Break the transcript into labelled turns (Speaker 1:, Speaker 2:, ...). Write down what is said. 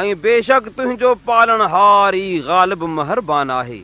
Speaker 1: ۽ بيشڪ تنهنجو پالڻ ئي غالب مهرباني آهي.